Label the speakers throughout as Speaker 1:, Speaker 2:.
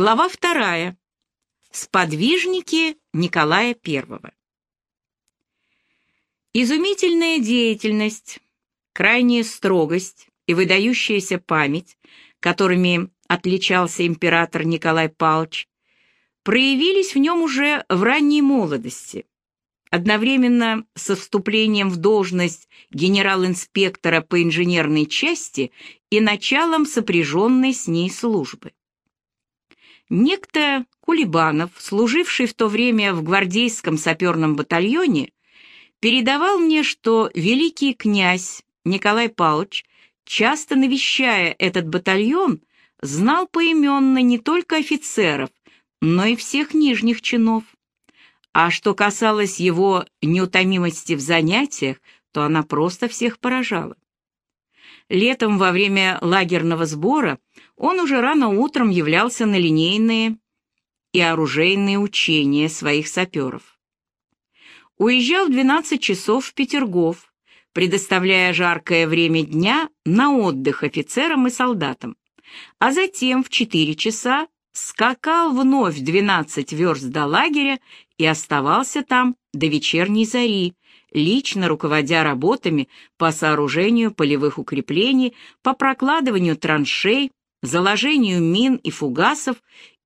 Speaker 1: Глава вторая. Сподвижники Николая I. Изумительная деятельность, крайняя строгость и выдающаяся память, которыми отличался император Николай Павлович, проявились в нем уже в ранней молодости. Одновременно со вступлением в должность генерал-инспектора по инженерной части и началом сопряженной с ней службы. Некто Кулибанов, служивший в то время в гвардейском саперном батальоне, передавал мне, что великий князь Николай Павлович, часто навещая этот батальон, знал поименно не только офицеров, но и всех нижних чинов. А что касалось его неутомимости в занятиях, то она просто всех поражала. Летом во время лагерного сбора он уже рано утром являлся на линейные и оружейные учения своих саперов. Уезжал в 12 часов в Петергоф, предоставляя жаркое время дня на отдых офицерам и солдатам, а затем в 4 часа скакал вновь 12 верст до лагеря и оставался там до вечерней зари, лично руководя работами по сооружению полевых укреплений, по прокладыванию траншей, заложению мин и фугасов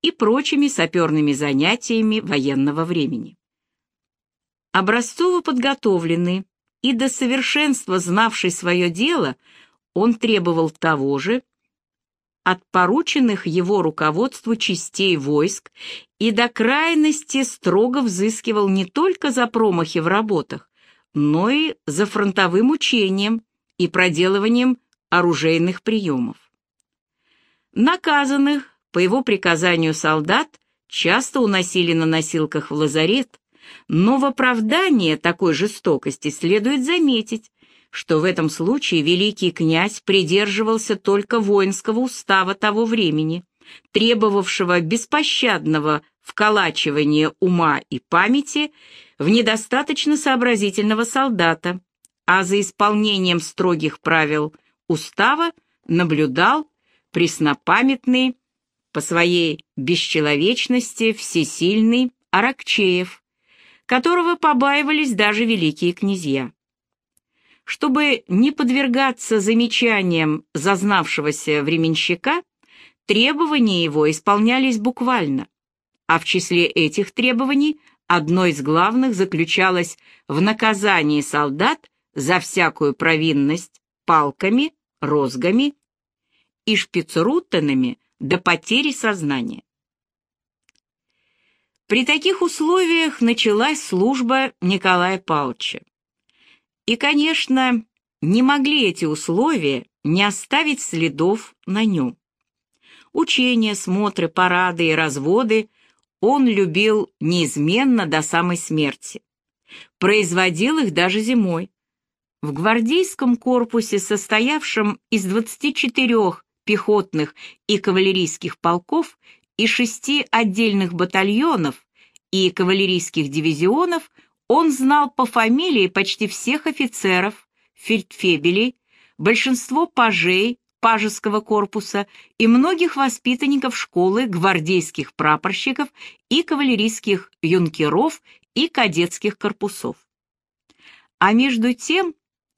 Speaker 1: и прочими саперными занятиями военного времени. Образцово подготовленный и до совершенства знавший свое дело, он требовал того же, от порученных его руководству частей войск и до крайности строго взыскивал не только за промахи в работах, но и за фронтовым учением и проделыванием оружейных приемов. Наказанных по его приказанию солдат часто уносили на носилках в лазарет, но в оправдание такой жестокости следует заметить, что в этом случае великий князь придерживался только воинского устава того времени, требовавшего беспощадного вколачивания ума и памяти в недостаточно сообразительного солдата, а за исполнением строгих правил устава наблюдал преснопамятный по своей бесчеловечности всесильный Аракчеев, которого побаивались даже великие князья. Чтобы не подвергаться замечаниям зазнавшегося временщика, требования его исполнялись буквально, а в числе этих требований одно из главных заключалось в наказании солдат за всякую провинность палками, розгами и шпицрутенами до потери сознания. При таких условиях началась служба Николая Павловича. И, конечно, не могли эти условия не оставить следов на нем. Учения, смотры, парады и разводы он любил неизменно до самой смерти. Производил их даже зимой. В гвардейском корпусе, состоявшем из 24 пехотных и кавалерийских полков и шести отдельных батальонов и кавалерийских дивизионов, он знал по фамилии почти всех офицеров, фельдфебелей, большинство пажей пажеского корпуса и многих воспитанников школы гвардейских прапорщиков и кавалерийских юнкеров и кадетских корпусов. А между тем,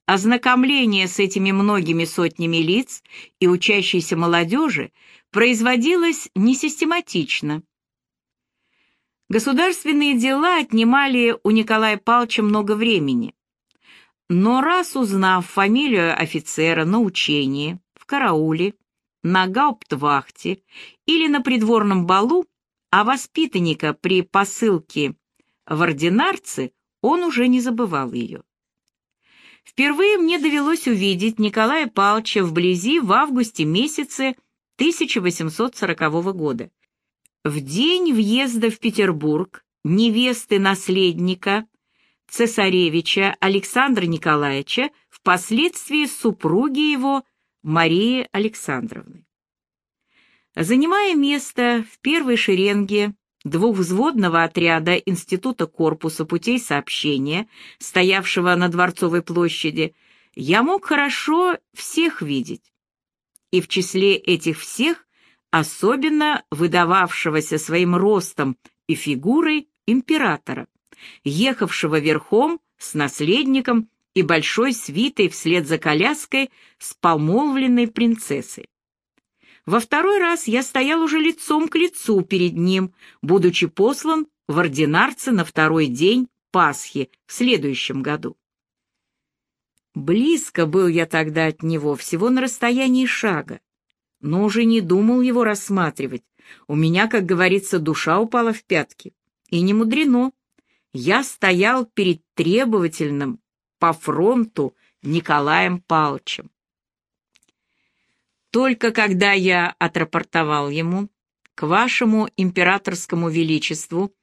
Speaker 1: ознакомление с этими многими сотнями лиц и учащейся молодежи производилось несистематично, Государственные дела отнимали у Николая Павловича много времени. Но раз узнав фамилию офицера на учении, карауле, на гауптвахте или на придворном балу, а воспитанника при посылке в ординарцы, он уже не забывал ее. Впервые мне довелось увидеть Николая Павловича вблизи в августе месяце 1840 года. В день въезда в Петербург невесты наследника цесаревича Александра Николаевича, впоследствии супруги его Марии Александровны. Занимая место в первой шеренге двухвзводного отряда Института корпуса путей сообщения, стоявшего на Дворцовой площади, я мог хорошо всех видеть. И в числе этих всех особенно выдававшегося своим ростом и фигурой императора, ехавшего верхом с наследником и большой свитой вслед за коляской с помолвленной принцессой. Во второй раз я стоял уже лицом к лицу перед ним, будучи послан в ординарце на второй день Пасхи в следующем году. Близко был я тогда от него, всего на расстоянии шага, но уже не думал его рассматривать. У меня, как говорится, душа упала в пятки. И не мудрено. Я стоял перед требовательным по фронту Николаем Павловичем. Только когда я отрапортовал ему, к вашему императорскому величеству,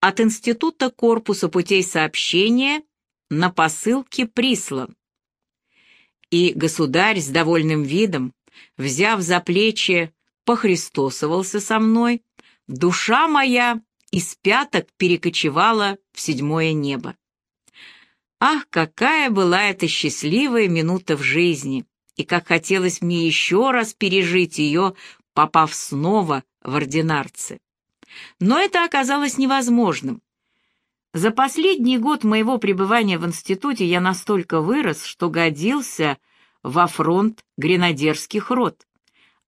Speaker 1: от Института корпуса путей сообщения на посылке прислан. И государь с довольным видом, взяв за плечи, похристосовался со мной, душа моя из пяток перекочевала в седьмое небо. Ах, какая была эта счастливая минута в жизни, и как хотелось мне еще раз пережить ее, попав снова в ординарцы. Но это оказалось невозможным. За последний год моего пребывания в институте я настолько вырос, что годился во фронт гренадерских рот.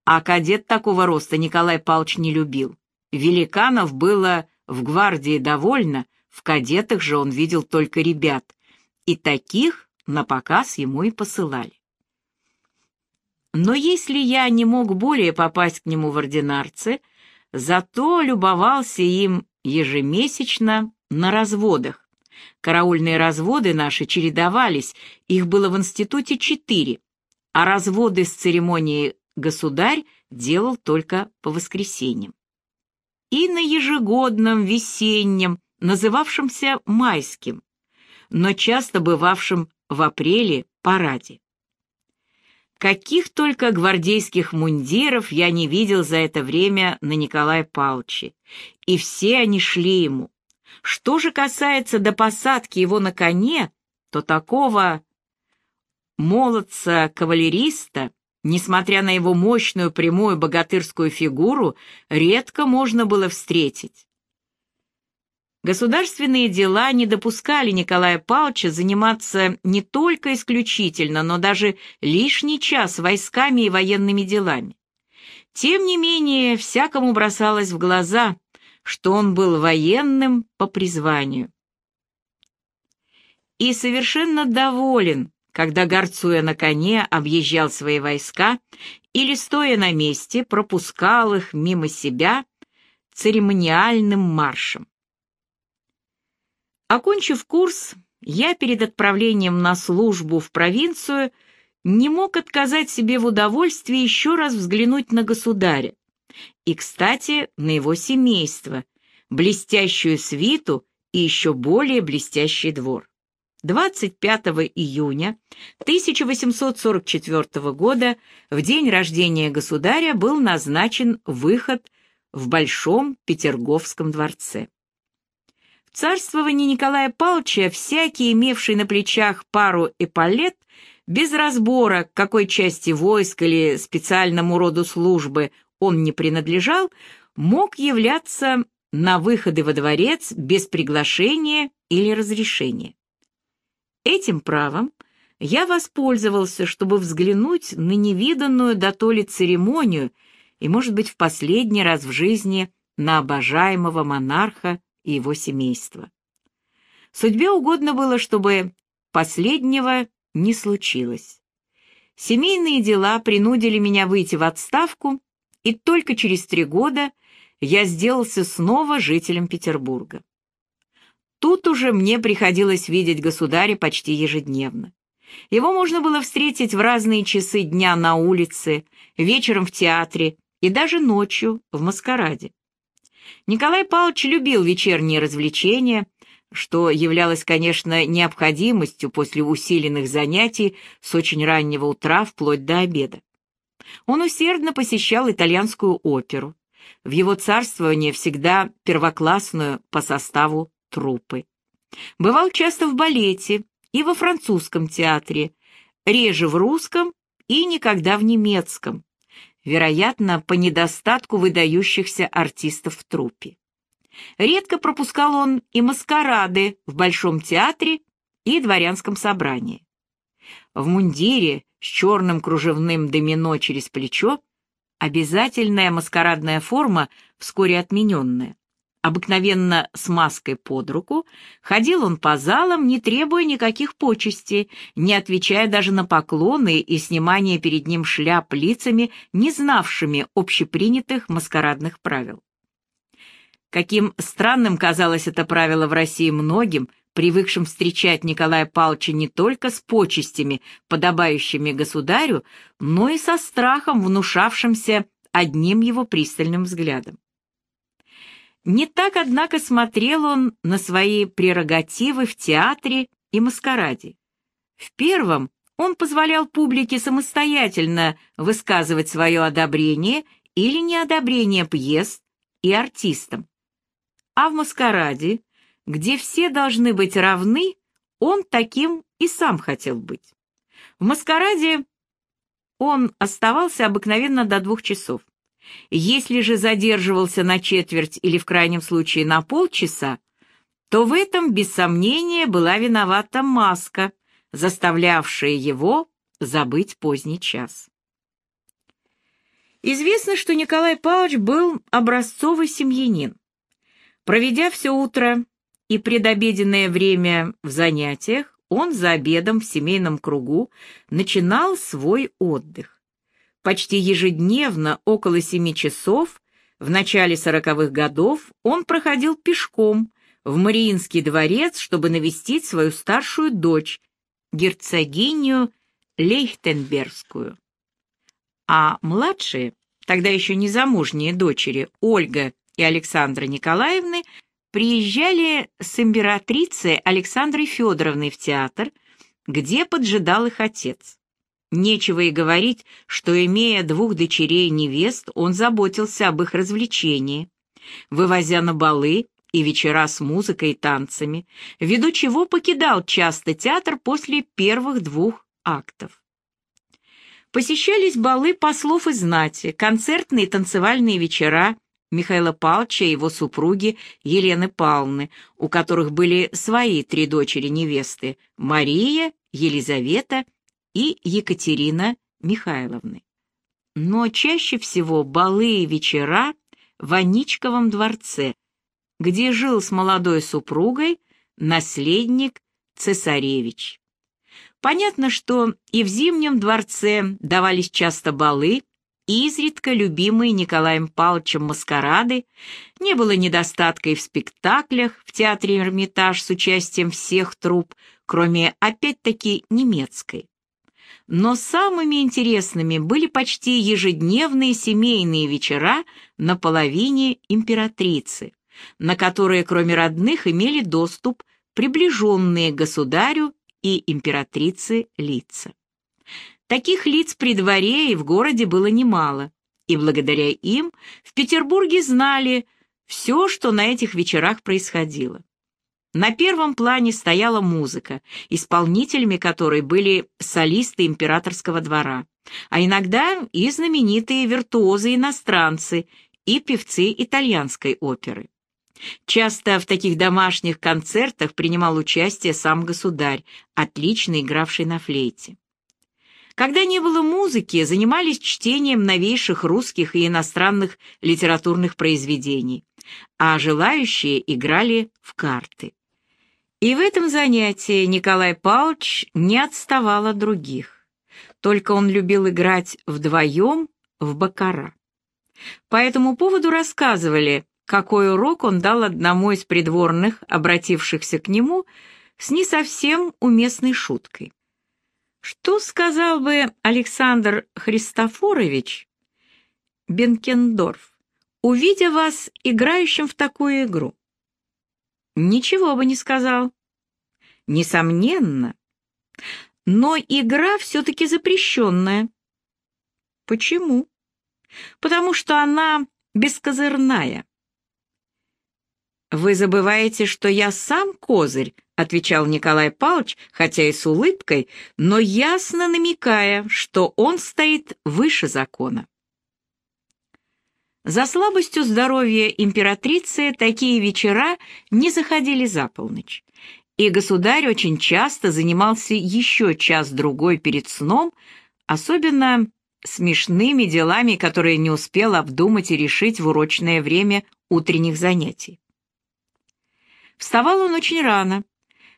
Speaker 1: А кадет такого роста Николай Павлович не любил. Великанов было в гвардии довольно, в кадетах же он видел только ребят, и таких на показ ему и посылали. Но если я не мог более попасть к нему в ординарцы, зато любовался им ежемесячно на разводах. Караульные разводы наши чередовались, их было в институте четыре, а разводы с церемонии государь делал только по воскресеньям и на ежегодном весеннем, называвшемся майским, но часто бывавшем в апреле параде. Каких только гвардейских мундиров я не видел за это время на Николая Павловиче, и все они шли ему. Что же касается до посадки его на коне, то такого молодца-кавалериста Несмотря на его мощную прямую богатырскую фигуру, редко можно было встретить. Государственные дела не допускали Николая Павловича заниматься не только исключительно, но даже лишний час войсками и военными делами. Тем не менее, всякому бросалось в глаза, что он был военным по призванию. И совершенно доволен когда, горцуя на коне, объезжал свои войска или, стоя на месте, пропускал их мимо себя церемониальным маршем. Окончив курс, я перед отправлением на службу в провинцию не мог отказать себе в удовольствии еще раз взглянуть на государя и, кстати, на его семейство, блестящую свиту и еще более блестящий двор. 25 июня 1844 года, в день рождения государя, был назначен выход в Большом Петерговском дворце. В царствовании Николая Павловича всякий, имевший на плечах пару эполет, без разбора, к какой части войск или специальному роду службы он не принадлежал, мог являться на выходы во дворец без приглашения или разрешения. Этим правом я воспользовался, чтобы взглянуть на невиданную до то ли церемонию и, может быть, в последний раз в жизни на обожаемого монарха и его семейство. Судьбе угодно было, чтобы последнего не случилось. Семейные дела принудили меня выйти в отставку, и только через три года я сделался снова жителем Петербурга. Тут уже мне приходилось видеть государя почти ежедневно. Его можно было встретить в разные часы дня на улице, вечером в театре и даже ночью в маскараде. Николай Павлович любил вечерние развлечения, что являлось, конечно, необходимостью после усиленных занятий с очень раннего утра вплоть до обеда. Он усердно посещал итальянскую оперу, в его царствование всегда первоклассную по составу труппы. Бывал часто в балете и во французском театре, реже в русском и никогда в немецком. Вероятно, по недостатку выдающихся артистов в труппе. Редко пропускал он и маскарады в Большом театре и дворянском собрании. В мундире с черным кружевным домино через плечо обязательная маскарадная форма, вскоре отмененная. Обыкновенно с маской под руку, ходил он по залам, не требуя никаких почестей, не отвечая даже на поклоны и снимание перед ним шляп лицами, не знавшими общепринятых маскарадных правил. Каким странным казалось это правило в России многим, привыкшим встречать Николая Павловича не только с почестями, подобающими государю, но и со страхом, внушавшимся одним его пристальным взглядом. Не так, однако, смотрел он на свои прерогативы в театре и маскараде. В первом он позволял публике самостоятельно высказывать свое одобрение или неодобрение пьес и артистам. А в маскараде где все должны быть равны, он таким и сам хотел быть. В маскараде он оставался обыкновенно до двух часов. Если же задерживался на четверть или в крайнем случае на полчаса, то в этом, без сомнения, была виновата маска, заставлявшая его забыть поздний час. Известно, что Николай Павлович был образцовый семьянин. Проведя все утро и предобеденное время в занятиях он за обедом в семейном кругу начинал свой отдых. Почти ежедневно, около семи часов, в начале сороковых годов, он проходил пешком в Мариинский дворец, чтобы навестить свою старшую дочь, герцогиню Лейхтенбергскую. А младшие, тогда еще не замужние дочери, Ольга и Александра Николаевны, приезжали с императрицей Александрой Федоровной в театр, где поджидал их отец. Нечего и говорить, что, имея двух дочерей-невест, он заботился об их развлечении, вывозя на балы и вечера с музыкой и танцами, ввиду чего покидал часто театр после первых двух актов. Посещались балы послов и знати, концертные и танцевальные вечера Михаила Павловича и его супруги Елены Павловны, у которых были свои три дочери-невесты – Мария, Елизавета и Екатерина Михайловны. Но чаще всего балы и вечера в Аничковом дворце, где жил с молодой супругой наследник цесаревич. Понятно, что и в Зимнем дворце давались часто балы, изредка любимые Николаем Павловичем маскарады, не было недостатка и в спектаклях в театре «Эрмитаж» с участием всех труп, кроме, опять-таки, немецкой. Но самыми интересными были почти ежедневные семейные вечера на половине императрицы, на которые, кроме родных, имели доступ приближенные государю и императрице лица. Таких лиц при дворе и в городе было немало, и благодаря им в Петербурге знали все, что на этих вечерах происходило. На первом плане стояла музыка, исполнителями которой были солисты императорского двора, а иногда и знаменитые виртуозы-иностранцы и певцы итальянской оперы. Часто в таких домашних концертах принимал участие сам государь, отлично игравший на флейте. Когда не было музыки, занимались чтением новейших русских и иностранных литературных произведений, а желающие играли в карты. И в этом занятии Николай Павлович не отставал от других. Только он любил играть вдвоем в бакара. По этому поводу рассказывали, какой урок он дал одному из придворных, обратившихся к нему, с не совсем уместной шуткой. Что сказал бы Александр Христофорович Бенкендорф, увидя вас играющим в такую игру? Ничего бы не сказал. Несомненно. Но игра все-таки запрещенная. Почему? Потому что она бескозырная. Вы забываете, что я сам козырь, — отвечал Николай Павлович, хотя и с улыбкой, но ясно намекая, что он стоит выше закона. За слабостью здоровья императрицы такие вечера не заходили за полночь, и государь очень часто занимался еще час-другой перед сном, особенно смешными делами, которые не успел обдумать и решить в урочное время утренних занятий. Вставал он очень рано.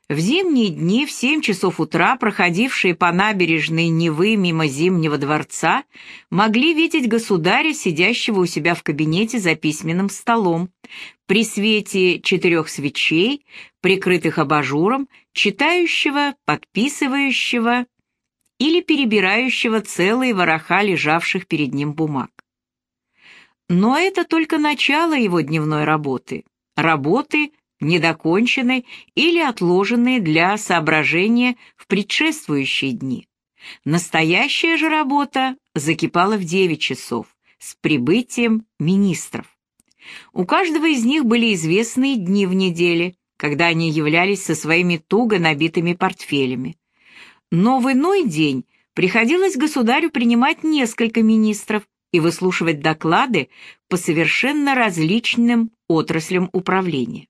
Speaker 1: В зимние дни в семь часов утра, проходившие по набережной Невы мимо Зимнего дворца, могли видеть государя, сидящего у себя в кабинете за письменным столом, при свете четырех свечей, прикрытых абажуром, читающего, подписывающего или перебирающего целые вороха лежавших перед ним бумаг. Но это только начало его дневной работы. Работы, недоконченной или отложенной для соображения в предшествующие дни. Настоящая же работа закипала в 9 часов с прибытием министров. У каждого из них были известные дни в неделе, когда они являлись со своими туго набитыми портфелями. Но в иной день приходилось государю принимать несколько министров и выслушивать доклады по совершенно различным отраслям управления.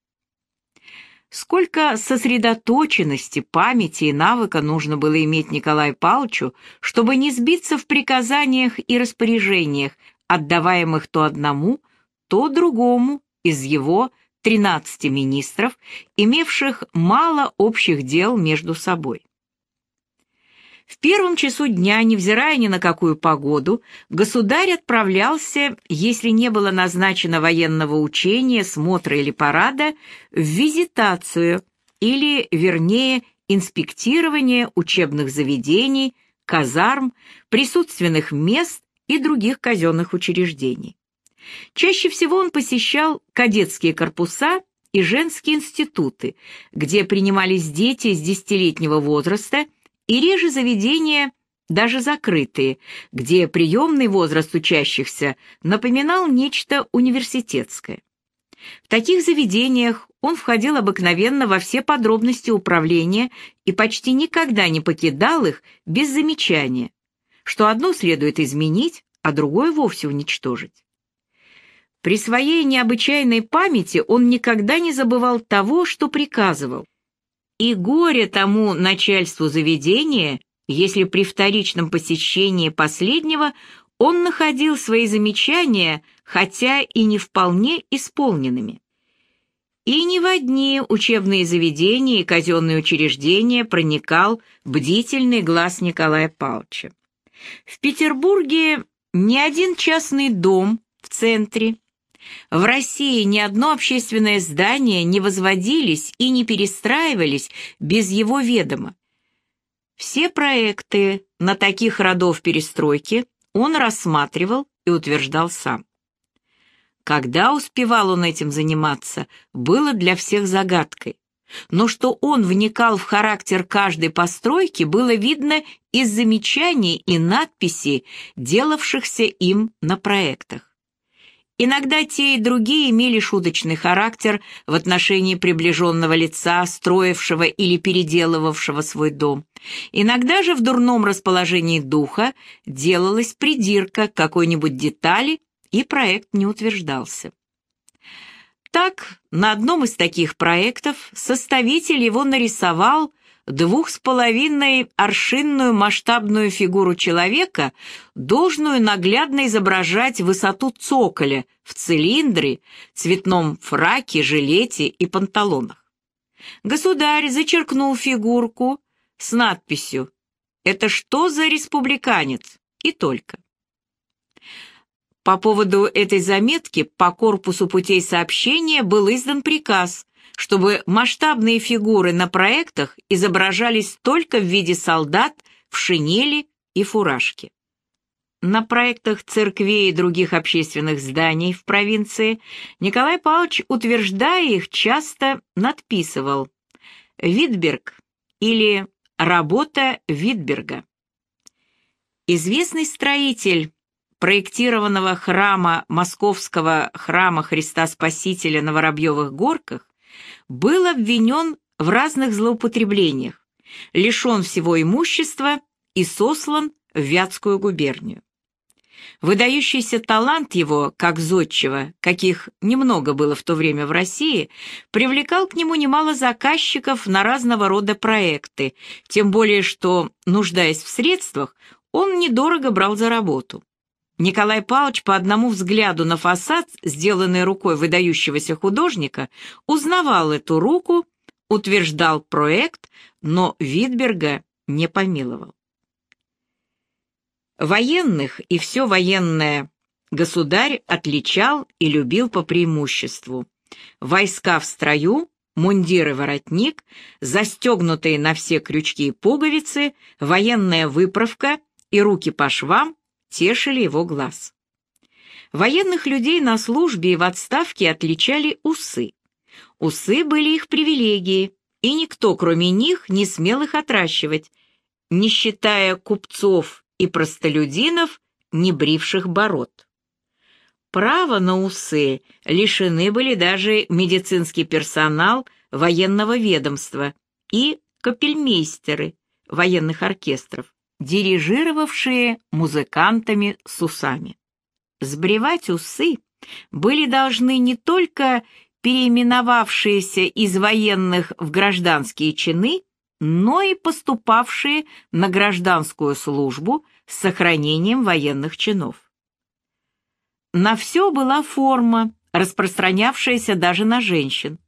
Speaker 1: Сколько сосредоточенности, памяти и навыка нужно было иметь Николаю Павловичу, чтобы не сбиться в приказаниях и распоряжениях, отдаваемых то одному, то другому из его 13 министров, имевших мало общих дел между собой. В первом часу дня, невзирая ни на какую погоду, государь отправлялся, если не было назначено военного учения, смотра или парада, в визитацию, или, вернее, инспектирование учебных заведений, казарм, присутственных мест и других казенных учреждений. Чаще всего он посещал кадетские корпуса и женские институты, где принимались дети с десятилетнего возраста – и реже заведения, даже закрытые, где приемный возраст учащихся напоминал нечто университетское. В таких заведениях он входил обыкновенно во все подробности управления и почти никогда не покидал их без замечания, что одно следует изменить, а другое вовсе уничтожить. При своей необычайной памяти он никогда не забывал того, что приказывал, и горе тому начальству заведения, если при вторичном посещении последнего он находил свои замечания, хотя и не вполне исполненными. И не в одни учебные заведения и казенные учреждения проникал бдительный глаз Николая Павловича. В Петербурге ни один частный дом в центре в России ни одно общественное здание не возводились и не перестраивались без его ведома. Все проекты на таких родов перестройки он рассматривал и утверждал сам. Когда успевал он этим заниматься, было для всех загадкой. Но что он вникал в характер каждой постройки, было видно из замечаний и надписей, делавшихся им на проектах. Иногда те и другие имели шуточный характер в отношении приближенного лица, строившего или переделывавшего свой дом. Иногда же в дурном расположении духа делалась придирка к какой-нибудь детали, и проект не утверждался. Так, на одном из таких проектов составитель его нарисовал двух с половиной аршинную масштабную фигуру человека, должную наглядно изображать высоту цоколя в цилиндре, цветном фраке, жилете и панталонах. Государь зачеркнул фигурку с надписью «Это что за республиканец?» и только. По поводу этой заметки по корпусу путей сообщения был издан приказ чтобы масштабные фигуры на проектах изображались только в виде солдат в шинели и фуражке. На проектах церквей и других общественных зданий в провинции Николай Павлович, утверждая их, часто надписывал «Витберг» или «Работа Витберга». Известный строитель проектированного храма Московского храма Христа Спасителя на Воробьевых горках был обвинен в разных злоупотреблениях, лишен всего имущества и сослан в Вятскую губернию. Выдающийся талант его, как зодчего, каких немного было в то время в России, привлекал к нему немало заказчиков на разного рода проекты, тем более что, нуждаясь в средствах, он недорого брал за работу. Николай Павлович по одному взгляду на фасад, сделанный рукой выдающегося художника, узнавал эту руку, утверждал проект, но Витберга не помиловал. Военных и все военное государь отличал и любил по преимуществу. Войска в строю, мундир и воротник, застегнутые на все крючки и пуговицы, военная выправка и руки по швам тешили его глаз. Военных людей на службе и в отставке отличали усы. Усы были их привилегией, и никто, кроме них, не смел их отращивать, не считая купцов и простолюдинов, не бривших бород. Право на усы лишены были даже медицинский персонал военного ведомства и капельмейстеры военных оркестров, дирижировавшие музыкантами с усами. Сбривать усы были должны не только переименовавшиеся из военных в гражданские чины, но и поступавшие на гражданскую службу с сохранением военных чинов. На все была форма, распространявшаяся даже на женщин.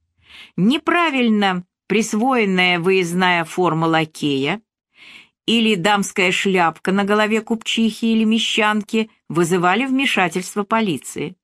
Speaker 1: Неправильно присвоенная выездная форма лакея или дамская шляпка на голове купчихи или мещанки вызывали вмешательство полиции.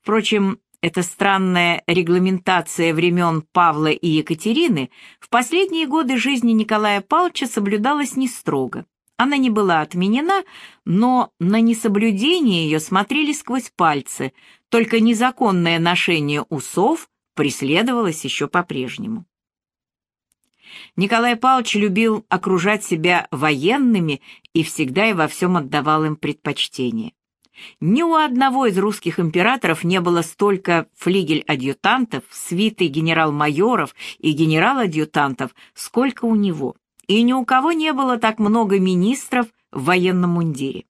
Speaker 1: Впрочем, эта странная регламентация времен Павла и Екатерины в последние годы жизни Николая Павловича соблюдалась не строго. Она не была отменена, но на несоблюдение ее смотрели сквозь пальцы, только незаконное ношение усов преследовалось еще по-прежнему. Николай Павлович любил окружать себя военными и всегда и во всем отдавал им предпочтение. Ни у одного из русских императоров не было столько флигель-адъютантов, свиты генерал-майоров и генерал-адъютантов, сколько у него, и ни у кого не было так много министров в военном мундире.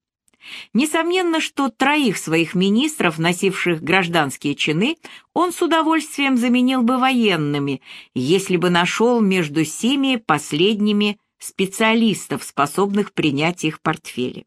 Speaker 1: Несомненно, что троих своих министров, носивших гражданские чины, он с удовольствием заменил бы военными, если бы нашел между семи последними специалистов, способных принять их портфели.